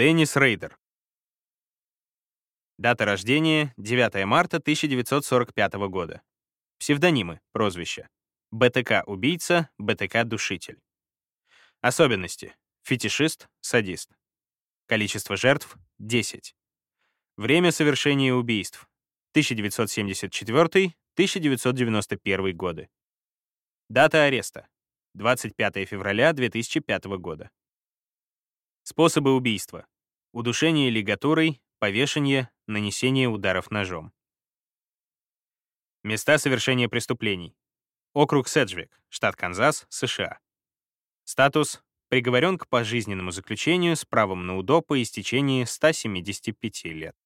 Деннис Рейдер. Дата рождения — 9 марта 1945 года. Псевдонимы, прозвища. БТК-убийца, БТК-душитель. Особенности. Фетишист, садист. Количество жертв — 10. Время совершения убийств — 1974-1991 годы. Дата ареста — 25 февраля 2005 года. Способы убийства. Удушение лигатурой, повешение, нанесение ударов ножом. Места совершения преступлений. Округ Седжвик, штат Канзас, США. Статус — приговорен к пожизненному заключению с правом на УДО по истечении 175 лет.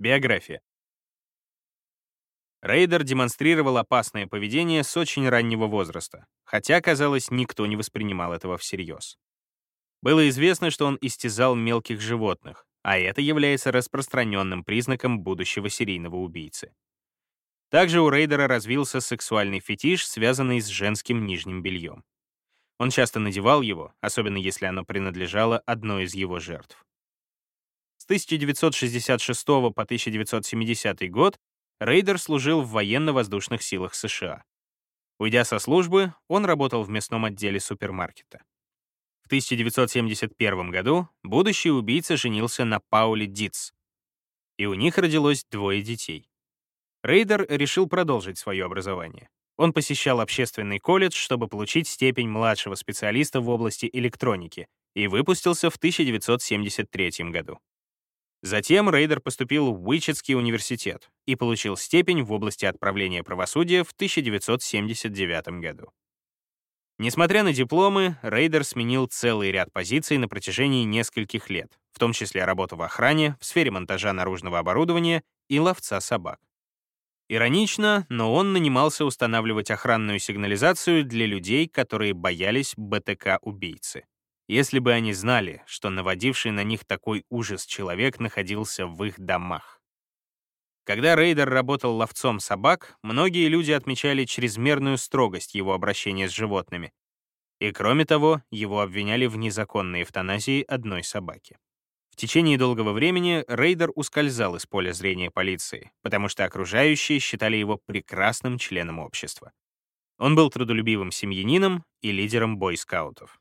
Биография. Рейдер демонстрировал опасное поведение с очень раннего возраста, хотя, казалось, никто не воспринимал этого всерьез. Было известно, что он истязал мелких животных, а это является распространенным признаком будущего серийного убийцы. Также у Рейдера развился сексуальный фетиш, связанный с женским нижним бельем. Он часто надевал его, особенно если оно принадлежало одной из его жертв. С 1966 по 1970 год Рейдер служил в военно-воздушных силах США. Уйдя со службы, он работал в мясном отделе супермаркета. В 1971 году будущий убийца женился на Пауле Дитц, и у них родилось двое детей. Рейдер решил продолжить свое образование. Он посещал общественный колледж, чтобы получить степень младшего специалиста в области электроники, и выпустился в 1973 году. Затем Рейдер поступил в Уичитский университет и получил степень в области отправления правосудия в 1979 году. Несмотря на дипломы, Рейдер сменил целый ряд позиций на протяжении нескольких лет, в том числе работу в охране, в сфере монтажа наружного оборудования и ловца собак. Иронично, но он нанимался устанавливать охранную сигнализацию для людей, которые боялись БТК-убийцы. Если бы они знали, что наводивший на них такой ужас человек находился в их домах. Когда Рейдер работал ловцом собак, многие люди отмечали чрезмерную строгость его обращения с животными. И кроме того, его обвиняли в незаконной эвтаназии одной собаки. В течение долгого времени Рейдер ускользал из поля зрения полиции, потому что окружающие считали его прекрасным членом общества. Он был трудолюбивым семьянином и лидером бойскаутов.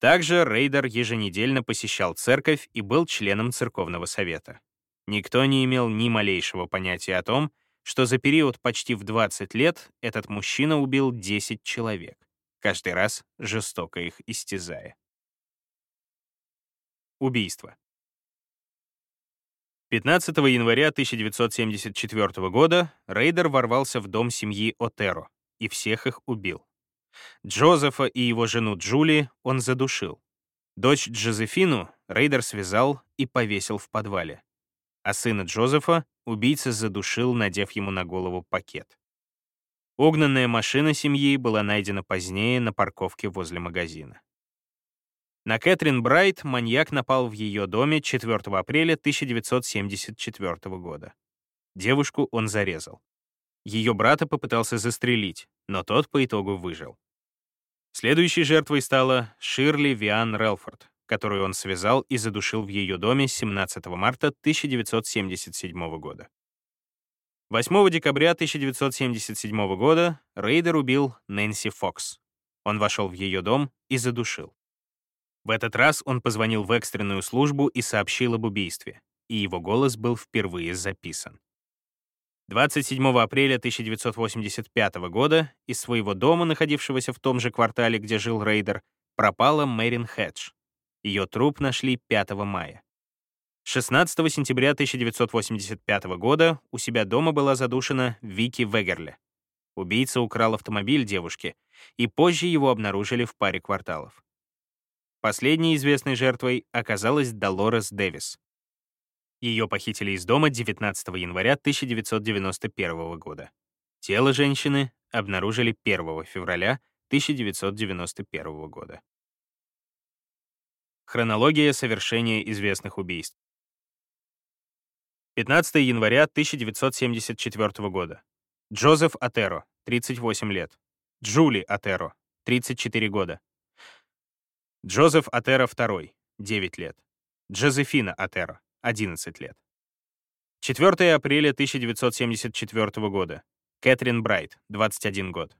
Также Рейдер еженедельно посещал церковь и был членом церковного совета. Никто не имел ни малейшего понятия о том, что за период почти в 20 лет этот мужчина убил 10 человек, каждый раз жестоко их истязая. Убийство. 15 января 1974 года Рейдер ворвался в дом семьи Отеро и всех их убил. Джозефа и его жену Джули он задушил. Дочь Джозефину Рейдер связал и повесил в подвале а сына Джозефа убийца задушил, надев ему на голову пакет. Угнанная машина семьи была найдена позднее на парковке возле магазина. На Кэтрин Брайт маньяк напал в ее доме 4 апреля 1974 года. Девушку он зарезал. Ее брата попытался застрелить, но тот по итогу выжил. Следующей жертвой стала Ширли Виан Релфорд, которую он связал и задушил в ее доме 17 марта 1977 года. 8 декабря 1977 года Рейдер убил Нэнси Фокс. Он вошел в ее дом и задушил. В этот раз он позвонил в экстренную службу и сообщил об убийстве, и его голос был впервые записан. 27 апреля 1985 года из своего дома, находившегося в том же квартале, где жил Рейдер, пропала Мэрин Хедж, ее труп нашли 5 мая. 16 сентября 1985 года у себя дома была задушена Вики Вегерле. Убийца украл автомобиль девушки, и позже его обнаружили в паре кварталов. Последней известной жертвой оказалась Долорес Дэвис. Ее похитили из дома 19 января 1991 года. Тело женщины обнаружили 1 февраля 1991 года. Хронология совершения известных убийств. 15 января 1974 года. Джозеф Атеро, 38 лет. Джули Атеро, 34 года. Джозеф Атеро II, — 9 лет. Джозефина Атеро — 11 лет. 4 апреля 1974 года. Кэтрин Брайт, 21 год.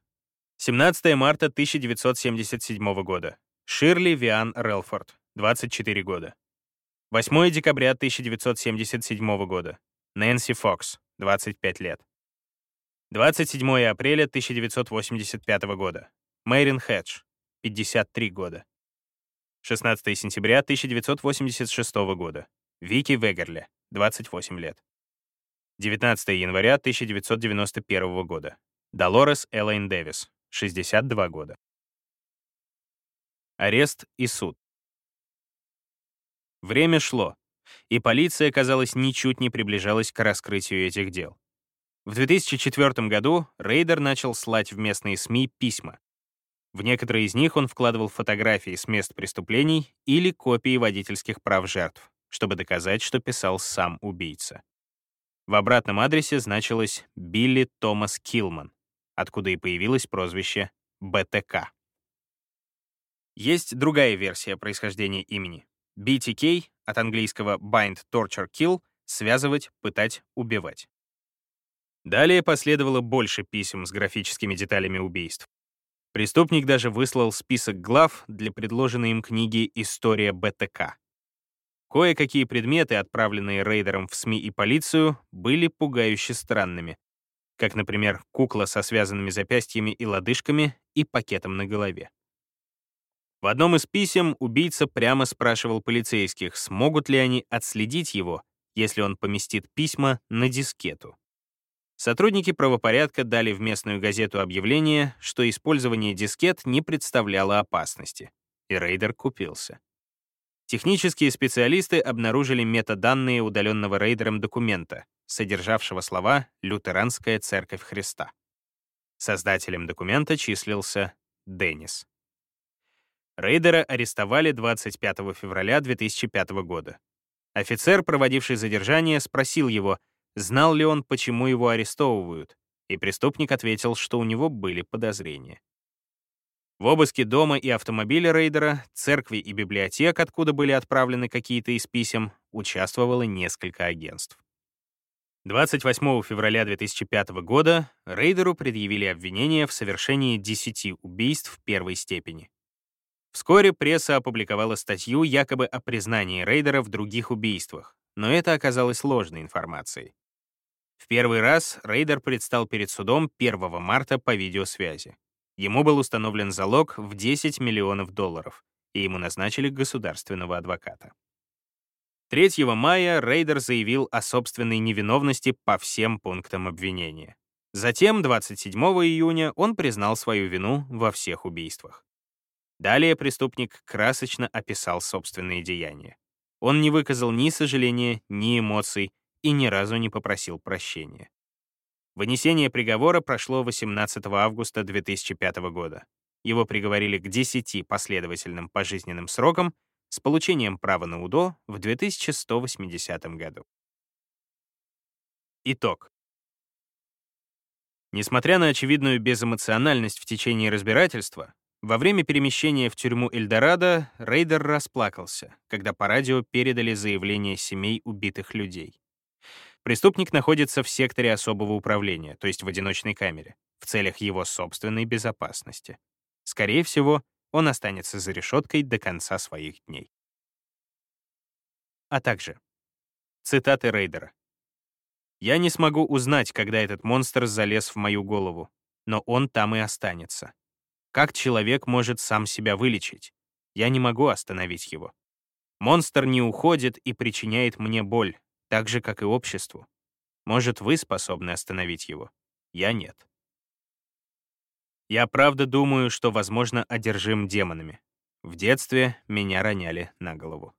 17 марта 1977 года. Ширли Виан Релфорд, 24 года. 8 декабря 1977 года. Нэнси Фокс, 25 лет. 27 апреля 1985 года. Мэйрин Хедж, 53 года. 16 сентября 1986 года. Вики Вегерле, 28 лет. 19 января 1991 года. Долорес Элейн Дэвис, 62 года. Арест и суд. Время шло, и полиция, казалось, ничуть не приближалась к раскрытию этих дел. В 2004 году Рейдер начал слать в местные СМИ письма. В некоторые из них он вкладывал фотографии с мест преступлений или копии водительских прав жертв, чтобы доказать, что писал сам убийца. В обратном адресе значилось Билли Томас Килман, откуда и появилось прозвище БТК. Есть другая версия происхождения имени. BTK, от английского bind, torture, kill, связывать, пытать, убивать. Далее последовало больше писем с графическими деталями убийств. Преступник даже выслал список глав для предложенной им книги «История БТК». Кое-какие предметы, отправленные рейдером в СМИ и полицию, были пугающе странными, как, например, кукла со связанными запястьями и лодыжками и пакетом на голове. В одном из писем убийца прямо спрашивал полицейских, смогут ли они отследить его, если он поместит письма на дискету. Сотрудники правопорядка дали в местную газету объявление, что использование дискет не представляло опасности, и рейдер купился. Технические специалисты обнаружили метаданные удаленного рейдером документа, содержавшего слова «Лютеранская церковь Христа». Создателем документа числился Деннис. Рейдера арестовали 25 февраля 2005 года. Офицер, проводивший задержание, спросил его, знал ли он, почему его арестовывают, и преступник ответил, что у него были подозрения. В обыске дома и автомобиля рейдера, церкви и библиотек, откуда были отправлены какие-то из писем, участвовало несколько агентств. 28 февраля 2005 года рейдеру предъявили обвинение в совершении 10 убийств первой степени. Вскоре пресса опубликовала статью якобы о признании рейдера в других убийствах, но это оказалось ложной информацией. В первый раз рейдер предстал перед судом 1 марта по видеосвязи. Ему был установлен залог в 10 миллионов долларов, и ему назначили государственного адвоката. 3 мая Рейдер заявил о собственной невиновности по всем пунктам обвинения. Затем, 27 июня, он признал свою вину во всех убийствах. Далее преступник красочно описал собственные деяния. Он не выказал ни сожаления, ни эмоций и ни разу не попросил прощения. Вынесение приговора прошло 18 августа 2005 года. Его приговорили к 10 последовательным пожизненным срокам с получением права на УДО в 2180 году. Итог. Несмотря на очевидную безэмоциональность в течение разбирательства, во время перемещения в тюрьму Эльдорадо Рейдер расплакался, когда по радио передали заявление семей убитых людей. Преступник находится в секторе особого управления, то есть в одиночной камере, в целях его собственной безопасности. Скорее всего, он останется за решеткой до конца своих дней. А также цитаты Рейдера. «Я не смогу узнать, когда этот монстр залез в мою голову, но он там и останется. Как человек может сам себя вылечить? Я не могу остановить его. Монстр не уходит и причиняет мне боль, так же, как и обществу. Может, вы способны остановить его? Я нет. Я правда думаю, что, возможно, одержим демонами. В детстве меня роняли на голову.